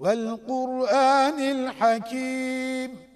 والقرآن الحكيم